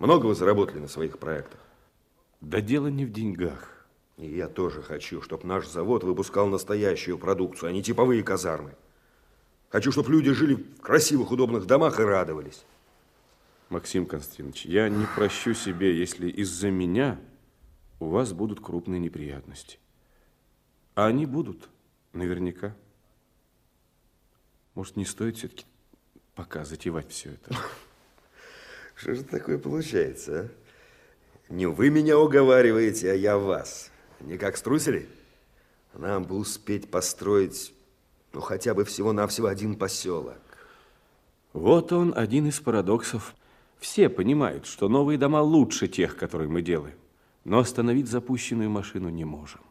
Много вы заработали на своих проектах? Да дело не в деньгах. И я тоже хочу, чтобы наш завод выпускал настоящую продукцию, а не типовые казармы. Хочу, чтобы люди жили в красивых, удобных домах и радовались. Максим Константинович, я не прощу себе, если из-за меня у вас будут крупные неприятности. А они будут, наверняка. Может, не стоит все-таки пока затевать все это? Что же такое получается, а? Не вы меня уговариваете, а я вас. Не как струсили? Нам бы успеть построить, ну, хотя бы всего-навсего один поселок. Вот он, один из парадоксов. Все понимают, что новые дома лучше тех, которые мы делаем. Но остановить запущенную машину не можем.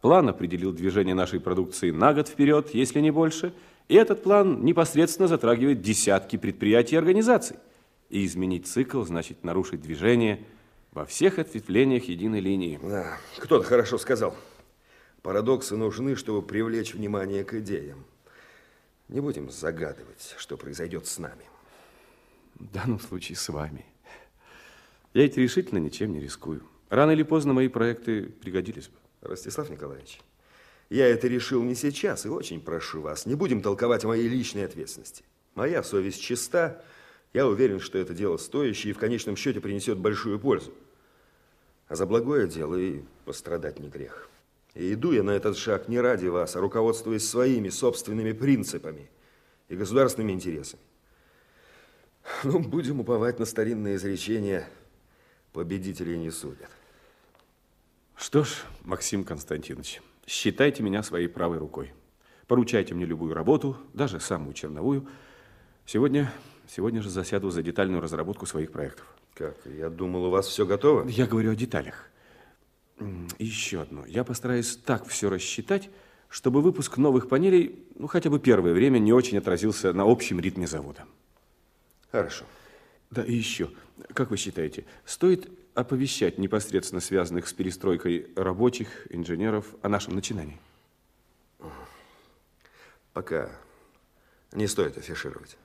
План определил движение нашей продукции на год вперед, если не больше, и этот план непосредственно затрагивает десятки предприятий и организаций. И изменить цикл значит нарушить движение во всех ответвлениях единой линии. Да, кто-то хорошо сказал. Парадоксы нужны, чтобы привлечь внимание к идеям. Не будем загадывать, что произойдет с нами. В данном случае с вами. Я ведь решительно ничем не рискую. Рано или поздно мои проекты пригодились бы. Ростислав Николаевич, я это решил не сейчас, и очень прошу вас, не будем толковать о моей личной ответственности. Моя совесть чиста, я уверен, что это дело стоящее и в конечном счете принесет большую пользу. А за благое дело и пострадать не грех. И иду я на этот шаг не ради вас, а руководствуясь своими собственными принципами и государственными интересами. Ну, будем уповать на старинное изречение «победителей не судят». Что ж, Максим Константинович, считайте меня своей правой рукой. Поручайте мне любую работу, даже самую черновую. Сегодня, сегодня же засяду за детальную разработку своих проектов. Как? Я думал, у вас все готово? Я говорю о деталях. И еще одно. Я постараюсь так все рассчитать, чтобы выпуск новых панелей, ну, хотя бы первое время, не очень отразился на общем ритме завода. Хорошо. Да, и еще. Как вы считаете, стоит оповещать непосредственно связанных с перестройкой рабочих, инженеров о нашем начинании? Пока не стоит афишировать.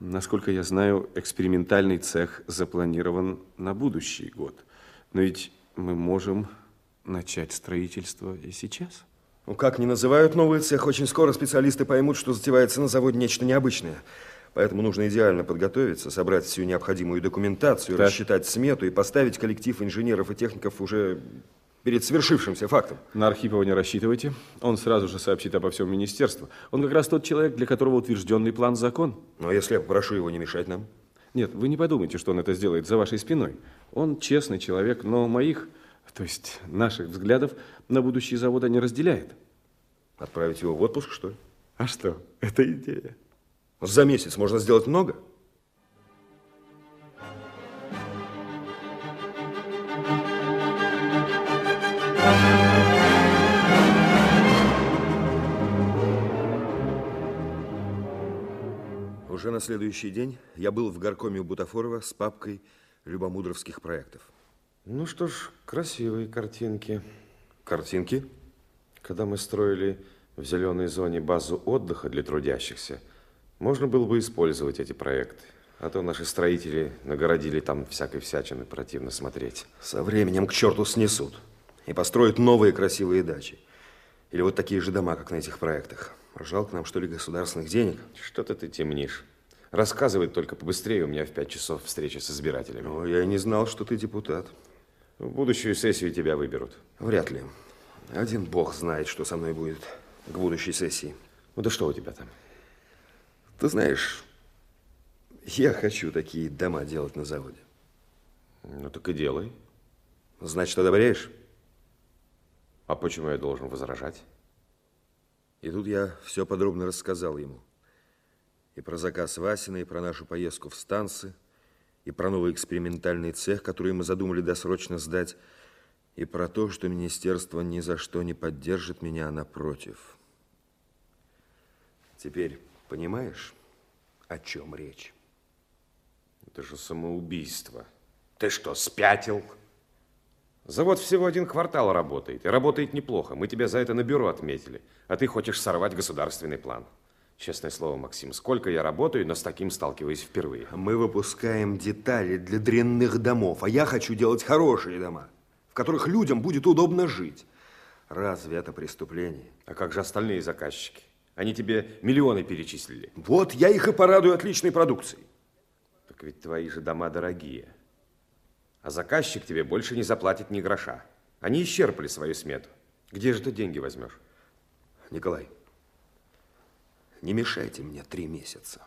Насколько я знаю, экспериментальный цех запланирован на будущий год. Но ведь мы можем начать строительство и сейчас. Ну, как не называют новый цех, очень скоро специалисты поймут, что затевается на заводе нечто необычное. Поэтому нужно идеально подготовиться, собрать всю необходимую документацию, так. рассчитать смету и поставить коллектив инженеров и техников уже перед свершившимся фактом. На Архипова не рассчитывайте. Он сразу же сообщит обо всем министерству. Он как раз тот человек, для которого утвержденный план закон. А если я попрошу его не мешать нам? Нет, вы не подумайте, что он это сделает за вашей спиной. Он честный человек, но моих, то есть наших взглядов на будущее завода не разделяет. Отправить его в отпуск, что ли? А что? Это идея. За месяц можно сделать много. Уже на следующий день я был в горкоме у Бутафорова с папкой любомудровских проектов. Ну что ж, красивые картинки. Картинки? Когда мы строили в зеленой зоне базу отдыха для трудящихся, можно было бы использовать эти проекты. А то наши строители нагородили там всякой всячины, противно смотреть. Со временем к черту снесут и построят новые красивые дачи. Или вот такие же дома, как на этих проектах. Жалко нам, что ли, государственных денег? Что-то ты темнишь. Рассказывай только побыстрее, у меня в пять часов встреча с избирателями. О, я не знал, что ты депутат. В будущую сессию тебя выберут. Вряд ли. Один бог знает, что со мной будет к будущей сессии. Ну да что у тебя там? Ты знаешь, я хочу такие дома делать на заводе. Ну так и делай. Значит, одобряешь? А почему я должен возражать? И тут я все подробно рассказал ему. И про заказ Васина, и про нашу поездку в станции, и про новый экспериментальный цех, который мы задумали досрочно сдать, и про то, что министерство ни за что не поддержит меня, а напротив. Теперь понимаешь, о чем речь? Это же самоубийство. Ты что, спятил? Завод всего один квартал работает, и работает неплохо. Мы тебя за это на бюро отметили, а ты хочешь сорвать государственный план. Честное слово, Максим, сколько я работаю, но с таким сталкиваюсь впервые. Мы выпускаем детали для дрянных домов, а я хочу делать хорошие дома, в которых людям будет удобно жить. Разве это преступление? А как же остальные заказчики? Они тебе миллионы перечислили. Вот я их и порадую отличной продукцией. Так ведь твои же дома дорогие. А заказчик тебе больше не заплатит ни гроша. Они исчерпали свою смету. Где же ты деньги возьмешь? Николай, не мешайте мне три месяца.